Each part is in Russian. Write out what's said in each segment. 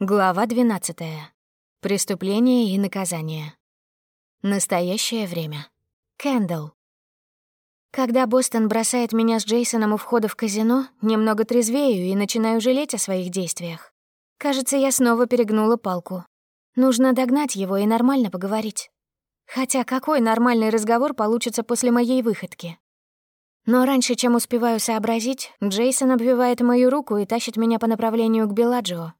Глава 12. Преступление и наказание. Настоящее время. Кэндл. Когда Бостон бросает меня с Джейсоном у входа в казино, немного трезвею и начинаю жалеть о своих действиях. Кажется, я снова перегнула палку. Нужно догнать его и нормально поговорить. Хотя какой нормальный разговор получится после моей выходки? Но раньше, чем успеваю сообразить, Джейсон обвивает мою руку и тащит меня по направлению к Беладжио,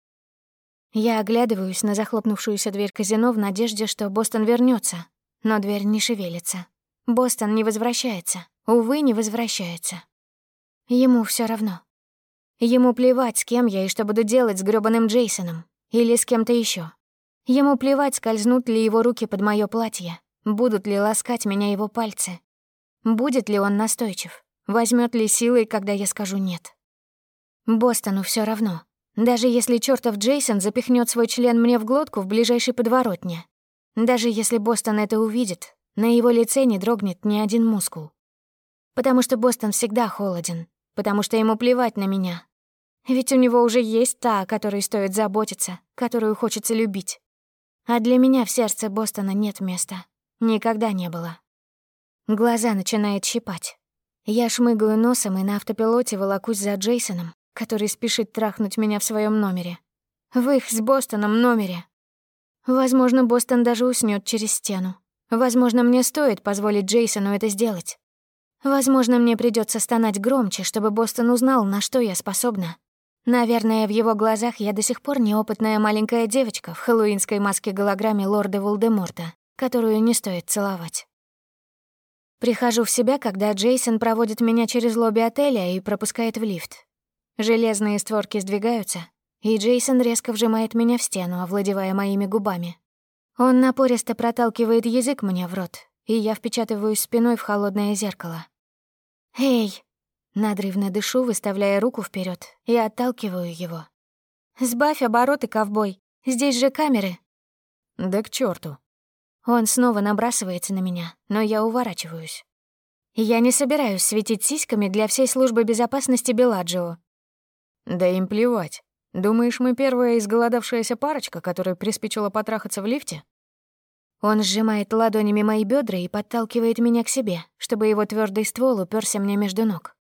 я оглядываюсь на захлопнувшуюся дверь казино в надежде, что Бостон вернется, но дверь не шевелится. Бостон не возвращается. Увы, не возвращается. Ему все равно. Ему плевать, с кем я и что буду делать с грёбаным Джейсоном. Или с кем-то еще. Ему плевать, скользнут ли его руки под мое платье. Будут ли ласкать меня его пальцы. Будет ли он настойчив. Возьмет ли силой, когда я скажу «нет». Бостону все равно. Даже если чертов Джейсон запихнет свой член мне в глотку в ближайшей подворотне. Даже если Бостон это увидит, на его лице не дрогнет ни один мускул. Потому что Бостон всегда холоден, потому что ему плевать на меня. Ведь у него уже есть та, о которой стоит заботиться, которую хочется любить. А для меня в сердце Бостона нет места. Никогда не было. Глаза начинают щипать. Я шмыгаю носом и на автопилоте волокусь за Джейсоном, который спешит трахнуть меня в своем номере. В их с Бостоном номере. Возможно, Бостон даже уснет через стену. Возможно, мне стоит позволить Джейсону это сделать. Возможно, мне придется стонать громче, чтобы Бостон узнал, на что я способна. Наверное, в его глазах я до сих пор неопытная маленькая девочка в хэллоуинской маске-голограмме лорда Волдеморта, которую не стоит целовать. Прихожу в себя, когда Джейсон проводит меня через лобби отеля и пропускает в лифт. Железные створки сдвигаются, и Джейсон резко вжимает меня в стену, овладевая моими губами. Он напористо проталкивает язык мне в рот, и я впечатываюсь спиной в холодное зеркало. «Эй!» Надрывно дышу, выставляя руку вперед, и отталкиваю его. «Сбавь обороты, ковбой! Здесь же камеры!» «Да к черту! Он снова набрасывается на меня, но я уворачиваюсь. «Я не собираюсь светить сиськами для всей службы безопасности Беладжио. Да им плевать. Думаешь, мы первая изголодавшаяся парочка, которая приспичила потрахаться в лифте? Он сжимает ладонями мои бедра и подталкивает меня к себе, чтобы его твердый ствол уперся мне между ног.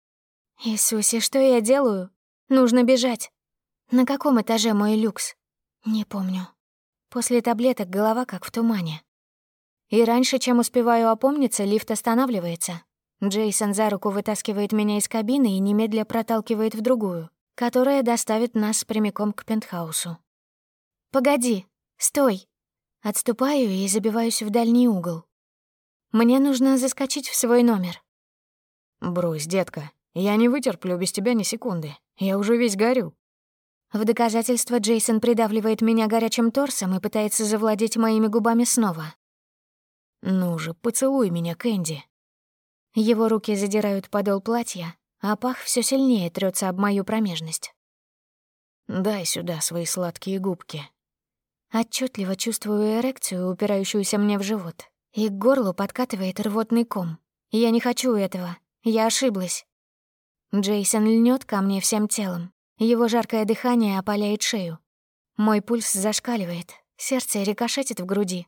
Иисусе, что я делаю? Нужно бежать. На каком этаже мой люкс? Не помню. После таблеток голова как в тумане. И раньше, чем успеваю опомниться, лифт останавливается. Джейсон за руку вытаскивает меня из кабины и немедля проталкивает в другую, которая доставит нас прямиком к пентхаусу. «Погоди! Стой!» Отступаю и забиваюсь в дальний угол. Мне нужно заскочить в свой номер. «Брось, детка, я не вытерплю без тебя ни секунды. Я уже весь горю». В доказательство Джейсон придавливает меня горячим торсом и пытается завладеть моими губами снова. «Ну же, поцелуй меня, Кэнди». Его руки задирают подол платья, а пах все сильнее трется об мою промежность. «Дай сюда свои сладкие губки». Отчетливо чувствую эрекцию, упирающуюся мне в живот, и к горлу подкатывает рвотный ком. Я не хочу этого. Я ошиблась. Джейсон льнет ко мне всем телом. Его жаркое дыхание опаляет шею. Мой пульс зашкаливает, сердце рикошетит в груди.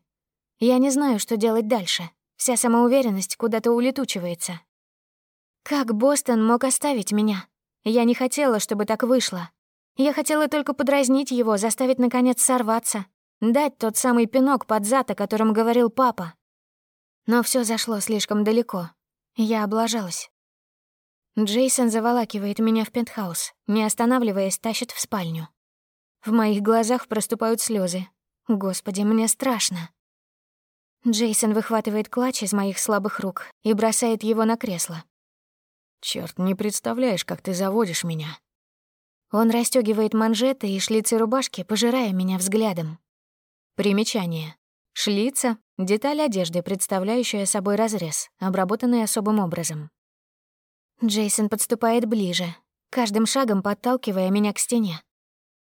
Я не знаю, что делать дальше. Вся самоуверенность куда-то улетучивается. Как Бостон мог оставить меня? Я не хотела, чтобы так вышло. Я хотела только подразнить его, заставить, наконец, сорваться, дать тот самый пинок под зад, о котором говорил папа. Но все зашло слишком далеко. Я облажалась. Джейсон заволакивает меня в пентхаус, не останавливаясь, тащит в спальню. В моих глазах проступают слезы. Господи, мне страшно. Джейсон выхватывает клатч из моих слабых рук и бросает его на кресло. Черт, не представляешь, как ты заводишь меня. Он расстегивает манжеты и шлицы рубашки, пожирая меня взглядом. Примечание. Шлица — деталь одежды, представляющая собой разрез, обработанный особым образом. Джейсон подступает ближе, каждым шагом подталкивая меня к стене.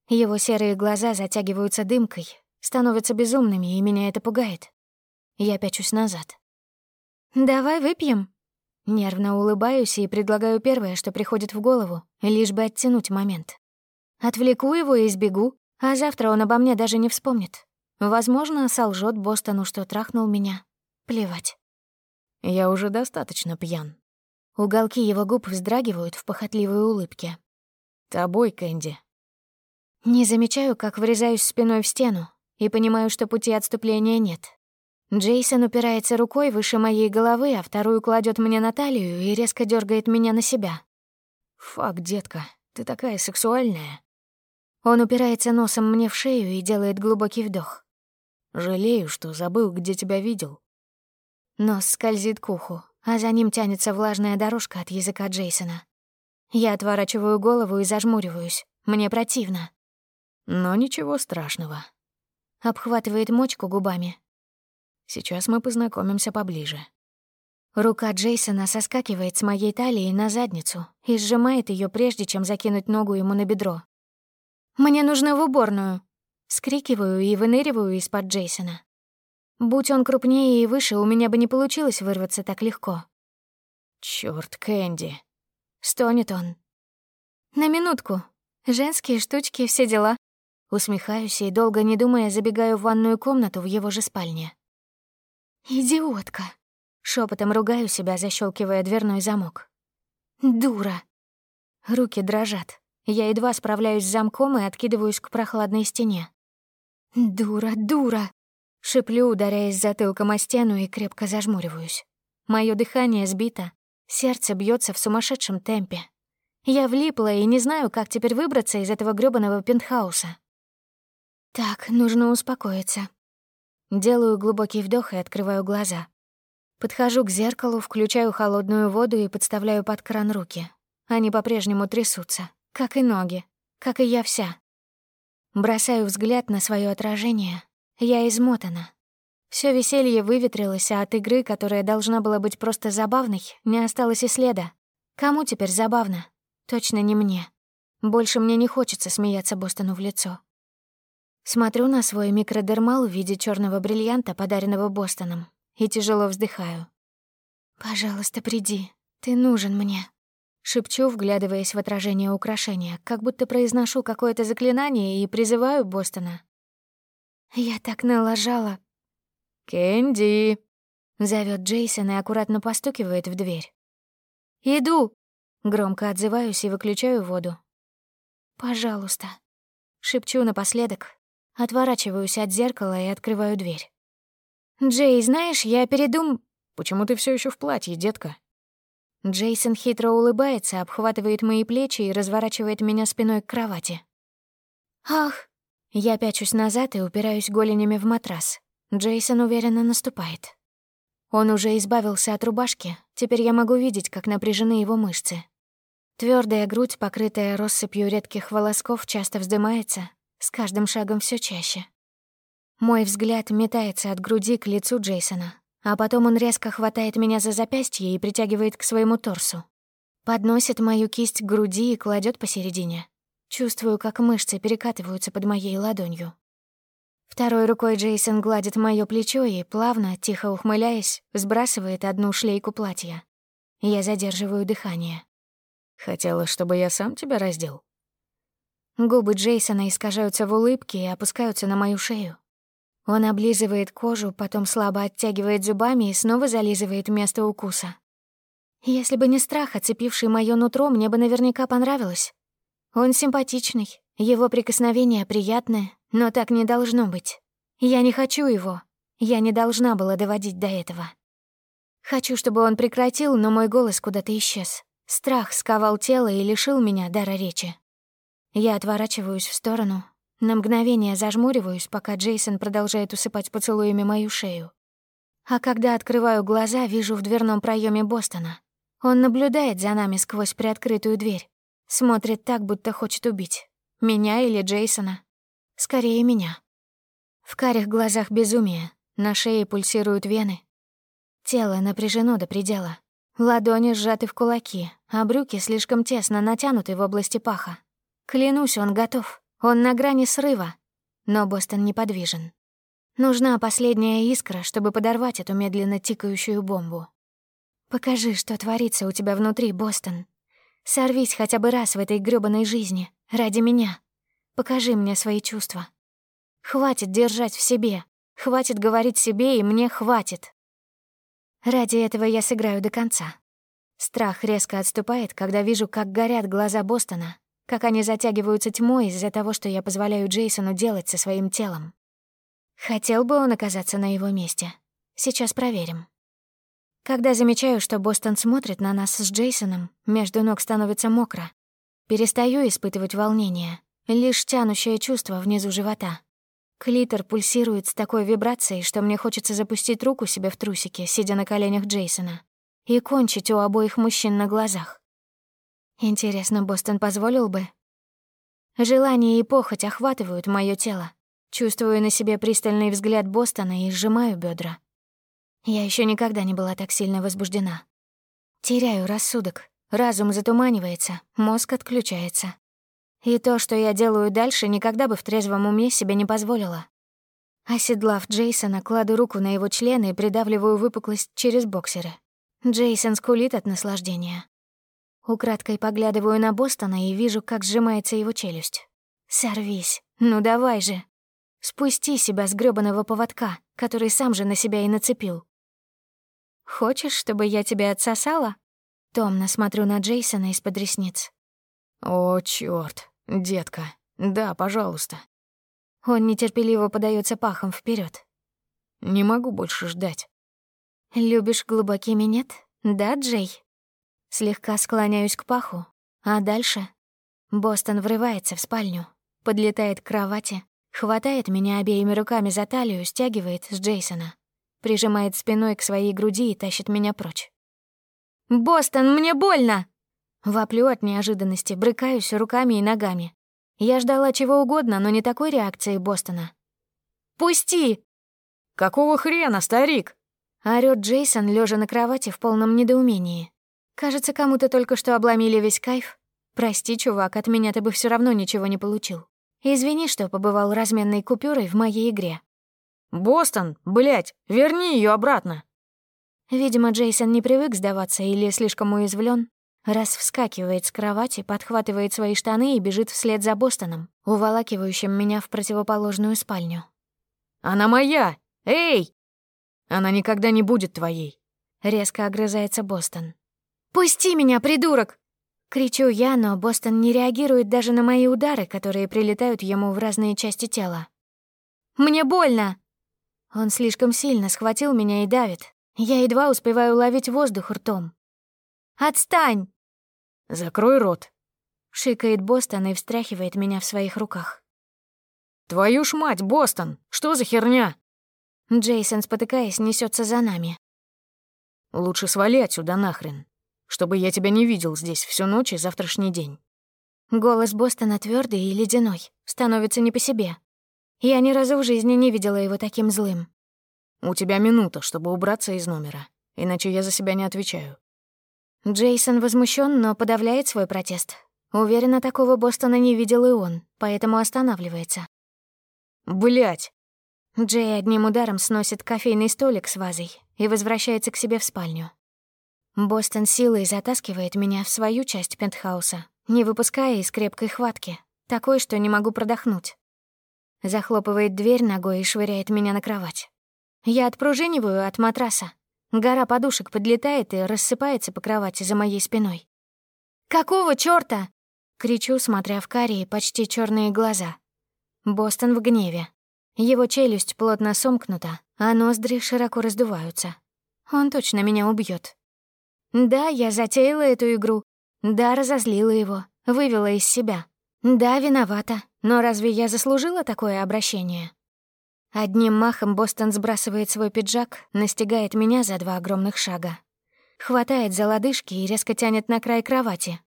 Его серые глаза затягиваются дымкой, становятся безумными, и меня это пугает. Я пячусь назад. «Давай выпьем», Нервно улыбаюсь и предлагаю первое, что приходит в голову, лишь бы оттянуть момент. Отвлеку его и сбегу, а завтра он обо мне даже не вспомнит. Возможно, солжет Бостону, что трахнул меня. Плевать. Я уже достаточно пьян. Уголки его губ вздрагивают в похотливой улыбке. Тобой, Кэнди. Не замечаю, как врезаюсь спиной в стену, и понимаю, что пути отступления нет. Джейсон упирается рукой выше моей головы, а вторую кладет мне на талию и резко дергает меня на себя. «Фак, детка, ты такая сексуальная». Он упирается носом мне в шею и делает глубокий вдох. «Жалею, что забыл, где тебя видел». Нос скользит к уху, а за ним тянется влажная дорожка от языка Джейсона. Я отворачиваю голову и зажмуриваюсь. Мне противно. «Но ничего страшного». Обхватывает мочку губами, Сейчас мы познакомимся поближе». Рука Джейсона соскакивает с моей талии на задницу и сжимает ее, прежде чем закинуть ногу ему на бедро. «Мне нужно в уборную!» — скрикиваю и выныриваю из-под Джейсона. Будь он крупнее и выше, у меня бы не получилось вырваться так легко. «Чёрт, Кэнди!» — стонет он. «На минутку. Женские штучки, все дела». Усмехаюсь и, долго не думая, забегаю в ванную комнату в его же спальне. «Идиотка!» — шепотом ругаю себя, защелкивая дверной замок. «Дура!» Руки дрожат. Я едва справляюсь с замком и откидываюсь к прохладной стене. «Дура, дура!» — шеплю, ударяясь затылком о стену и крепко зажмуриваюсь. Мое дыхание сбито, сердце бьется в сумасшедшем темпе. Я влипла и не знаю, как теперь выбраться из этого грёбаного пентхауса. Так, нужно успокоиться, Делаю глубокий вдох и открываю глаза. Подхожу к зеркалу, включаю холодную воду и подставляю под кран руки. Они по-прежнему трясутся, как и ноги, как и я вся. Бросаю взгляд на свое отражение. Я измотана. Все веселье выветрилось, а от игры, которая должна была быть просто забавной, не осталось и следа. Кому теперь забавно? Точно не мне. Больше мне не хочется смеяться Бостону в лицо. Смотрю на свой микродермал в виде черного бриллианта, подаренного Бостоном, и тяжело вздыхаю. «Пожалуйста, приди. Ты нужен мне». Шепчу, вглядываясь в отражение украшения, как будто произношу какое-то заклинание и призываю Бостона. «Я так налажала». «Кэнди!» — зовет Джейсон и аккуратно постукивает в дверь. «Иду!» — громко отзываюсь и выключаю воду. «Пожалуйста», — шепчу напоследок, Отворачиваюсь от зеркала и открываю дверь. «Джей, знаешь, я передум...» «Почему ты все еще в платье, детка?» Джейсон хитро улыбается, обхватывает мои плечи и разворачивает меня спиной к кровати. «Ах!» Я пячусь назад и упираюсь голенями в матрас. Джейсон уверенно наступает. Он уже избавился от рубашки, теперь я могу видеть, как напряжены его мышцы. Твердая грудь, покрытая россыпью редких волосков, часто вздымается, с каждым шагом все чаще. Мой взгляд метается от груди к лицу Джейсона, а потом он резко хватает меня за запястье и притягивает к своему торсу. Подносит мою кисть к груди и кладет посередине. Чувствую, как мышцы перекатываются под моей ладонью. Второй рукой Джейсон гладит моё плечо и, плавно, тихо ухмыляясь, сбрасывает одну шлейку платья. Я задерживаю дыхание. «Хотела, чтобы я сам тебя раздел?» Губы Джейсона искажаются в улыбке и опускаются на мою шею. Он облизывает кожу, потом слабо оттягивает зубами и снова зализывает место укуса. Если бы не страх, оцепивший моё нутро, мне бы наверняка понравилось. Он симпатичный, его прикосновения приятные, но так не должно быть. Я не хочу его. Я не должна была доводить до этого. Хочу, чтобы он прекратил, но мой голос куда-то исчез. Страх сковал тело и лишил меня дара речи. Я отворачиваюсь в сторону. На мгновение зажмуриваюсь, пока Джейсон продолжает усыпать поцелуями мою шею. А когда открываю глаза, вижу в дверном проеме Бостона. Он наблюдает за нами сквозь приоткрытую дверь. Смотрит так, будто хочет убить. Меня или Джейсона. Скорее, меня. В карих глазах безумие. На шее пульсируют вены. Тело напряжено до предела. Ладони сжаты в кулаки, а брюки слишком тесно натянуты в области паха, Клянусь, он готов. Он на грани срыва. Но Бостон неподвижен. Нужна последняя искра, чтобы подорвать эту медленно тикающую бомбу. Покажи, что творится у тебя внутри, Бостон. Сорвись хотя бы раз в этой грёбаной жизни, ради меня. Покажи мне свои чувства. Хватит держать в себе. Хватит говорить себе, и мне хватит. Ради этого я сыграю до конца. Страх резко отступает, когда вижу, как горят глаза Бостона, как они затягиваются тьмой из-за того, что я позволяю Джейсону делать со своим телом. Хотел бы он оказаться на его месте. Сейчас проверим. Когда замечаю, что Бостон смотрит на нас с Джейсоном, между ног становится мокро. Перестаю испытывать волнение, лишь тянущее чувство внизу живота. Клитор пульсирует с такой вибрацией, что мне хочется запустить руку себе в трусики, сидя на коленях Джейсона, и кончить у обоих мужчин на глазах. Интересно, Бостон позволил бы? Желание и похоть охватывают мое тело. Чувствую на себе пристальный взгляд Бостона и сжимаю бедра. Я еще никогда не была так сильно возбуждена. Теряю рассудок, разум затуманивается, мозг отключается. И то, что я делаю дальше, никогда бы в трезвом уме себе не позволила. Оседлав Джейсона, кладу руку на его член и придавливаю выпуклость через боксеры. Джейсон скулит от наслаждения. Украдкой поглядываю на Бостона и вижу, как сжимается его челюсть. «Сорвись! Ну давай же! Спусти себя с грёбаного поводка, который сам же на себя и нацепил!» «Хочешь, чтобы я тебя отсосала?» Томно смотрю на Джейсона из-под ресниц. «О, чёрт! Детка! Да, пожалуйста!» Он нетерпеливо подается пахом вперед. «Не могу больше ждать». «Любишь глубокими, нет? Да, Джей?» Слегка склоняюсь к паху, а дальше... Бостон врывается в спальню, подлетает к кровати, хватает меня обеими руками за талию, стягивает с Джейсона, прижимает спиной к своей груди и тащит меня прочь. «Бостон, мне больно!» Воплю от неожиданности, брыкаюсь руками и ногами. Я ждала чего угодно, но не такой реакции Бостона. «Пусти!» «Какого хрена, старик?» орёт Джейсон, лежа на кровати в полном недоумении. Кажется, кому-то только что обломили весь кайф. Прости, чувак, от меня ты бы все равно ничего не получил. Извини, что побывал разменной купюрой в моей игре. «Бостон, блядь, верни ее обратно!» Видимо, Джейсон не привык сдаваться или слишком уязвлен. Раз вскакивает с кровати, подхватывает свои штаны и бежит вслед за Бостоном, уволакивающим меня в противоположную спальню. «Она моя! Эй!» «Она никогда не будет твоей!» — резко огрызается Бостон. «Пусти меня, придурок!» Кричу я, но Бостон не реагирует даже на мои удары, которые прилетают ему в разные части тела. «Мне больно!» Он слишком сильно схватил меня и давит. Я едва успеваю ловить воздух ртом. «Отстань!» «Закрой рот!» — шикает Бостон и встряхивает меня в своих руках. «Твою ж мать, Бостон! Что за херня?» Джейсон, спотыкаясь, несется за нами. «Лучше свали отсюда нахрен!» чтобы я тебя не видел здесь всю ночь и завтрашний день». Голос Бостона твердый и ледяной, становится не по себе. Я ни разу в жизни не видела его таким злым. «У тебя минута, чтобы убраться из номера, иначе я за себя не отвечаю». Джейсон возмущен, но подавляет свой протест. Уверена, такого Бостона не видел и он, поэтому останавливается. Блять! Джей одним ударом сносит кофейный столик с вазой и возвращается к себе в спальню. Бостон силой затаскивает меня в свою часть пентхауса, не выпуская из крепкой хватки, такой, что не могу продохнуть. Захлопывает дверь ногой и швыряет меня на кровать. Я отпружиниваю от матраса. Гора подушек подлетает и рассыпается по кровати за моей спиной. «Какого чёрта?» — кричу, смотря в карие почти чёрные глаза. Бостон в гневе. Его челюсть плотно сомкнута, а ноздри широко раздуваются. Он точно меня убьёт. Да, я затеяла эту игру. Да, разозлила его, вывела из себя. Да, виновата, но разве я заслужила такое обращение? Одним махом Бостон сбрасывает свой пиджак, настигает меня за два огромных шага. Хватает за лодыжки и резко тянет на край кровати.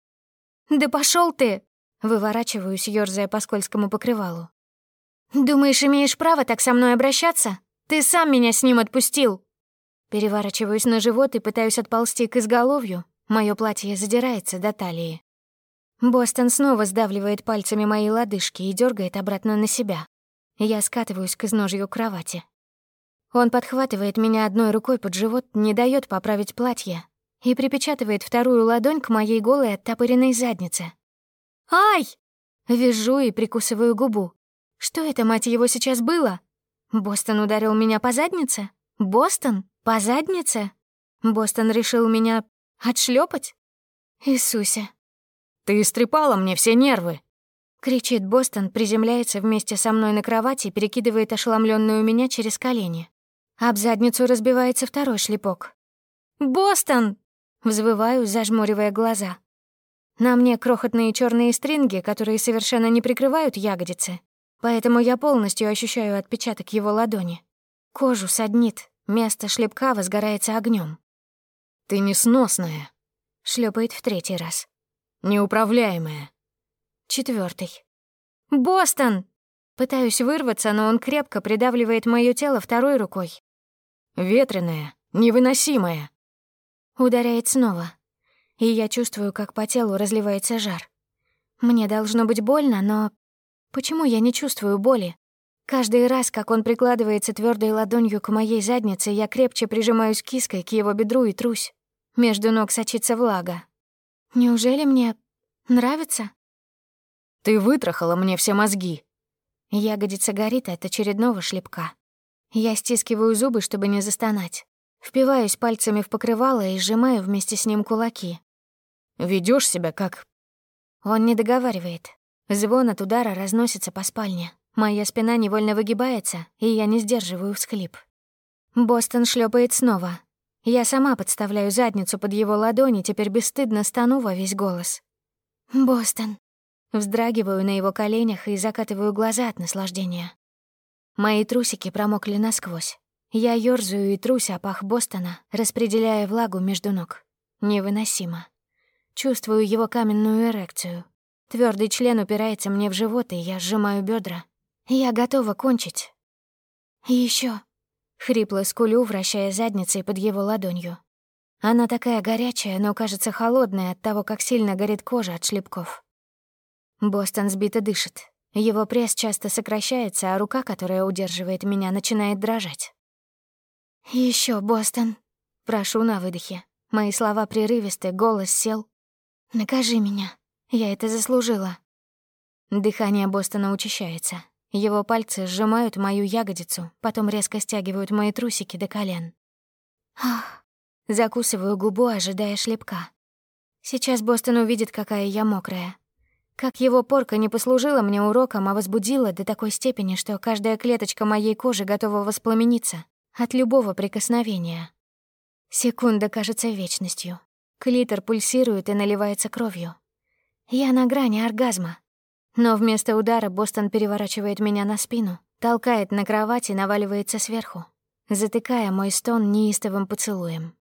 «Да пошел ты!» Выворачиваюсь, ёрзая по скользкому покрывалу. «Думаешь, имеешь право так со мной обращаться? Ты сам меня с ним отпустил!» Переворачиваюсь на живот и пытаюсь отползти к изголовью. Моё платье задирается до талии. Бостон снова сдавливает пальцами мои лодыжки и дёргает обратно на себя. Я скатываюсь к изножью кровати. Он подхватывает меня одной рукой под живот, не даёт поправить платье и припечатывает вторую ладонь к моей голой оттопыренной заднице. «Ай!» Вижу и прикусываю губу. «Что это, мать его, сейчас было? Бостон ударил меня по заднице? Бостон?» По заднице? Бостон решил меня отшлепать? Иисусе. Ты истрепала мне все нервы. Кричит Бостон, приземляется вместе со мной на кровати и перекидывает ошеломленную меня через колени. Об задницу разбивается второй шлепок. «Бостон!» — взвываю, зажмуривая глаза. На мне крохотные черные стринги, которые совершенно не прикрывают ягодицы, поэтому я полностью ощущаю отпечаток его ладони. Кожу саднит, Место шлепка возгорается огнем. «Ты несносная!» — шлепает в третий раз. «Неуправляемая!» Четвертый. «Бостон!» Пытаюсь вырваться, но он крепко придавливает мое тело второй рукой. «Ветреная, невыносимая!» Ударяет снова, и я чувствую, как по телу разливается жар. Мне должно быть больно, но... Почему я не чувствую боли? Каждый раз, как он прикладывается твердой ладонью к моей заднице, я крепче прижимаюсь киской к его бедру и трусь. Между ног сочится влага. Неужели мне нравится? Ты вытрахала мне все мозги. Ягодица горит от очередного шлепка. Я стискиваю зубы, чтобы не застонать. Впиваюсь пальцами в покрывало и сжимаю вместе с ним кулаки. Ведешь себя как... Он не договаривает. Звон от удара разносится по спальне. Моя спина невольно выгибается, и я не сдерживаю всхлип. Бостон шлепает снова. Я сама подставляю задницу под его ладони, теперь бесстыдно стану во весь голос. «Бостон!» Вздрагиваю на его коленях и закатываю глаза от наслаждения. Мои трусики промокли насквозь. Я ёрзаю и трусь о пах Бостона, распределяя влагу между ног. Невыносимо. Чувствую его каменную эрекцию. Твердый член упирается мне в живот, и я сжимаю бедра, я готова кончить. И еще. Хрипло скулю, вращая задницей под его ладонью. Она такая горячая, но кажется холодная от того, как сильно горит кожа от шлепков. Бостон сбито дышит. Его пресс часто сокращается, а рука, которая удерживает меня, начинает дрожать. Еще, Бостон!» Прошу на выдохе. Мои слова прерывисты, голос сел. «Накажи меня. Я это заслужила». Дыхание Бостона учащается. Его пальцы сжимают мою ягодицу, потом резко стягивают мои трусики до колен. Ах, закусываю губу, ожидая шлепка. Сейчас Бостон увидит, какая я мокрая. Как его порка не послужила мне уроком, а возбудила до такой степени, что каждая клеточка моей кожи готова воспламениться от любого прикосновения. Секунда кажется вечностью. Клитор пульсирует и наливается кровью. Я на грани оргазма. Но вместо удара Бостон переворачивает меня на спину, толкает на кровати, наваливается сверху, затыкая мой стон неистовым поцелуем.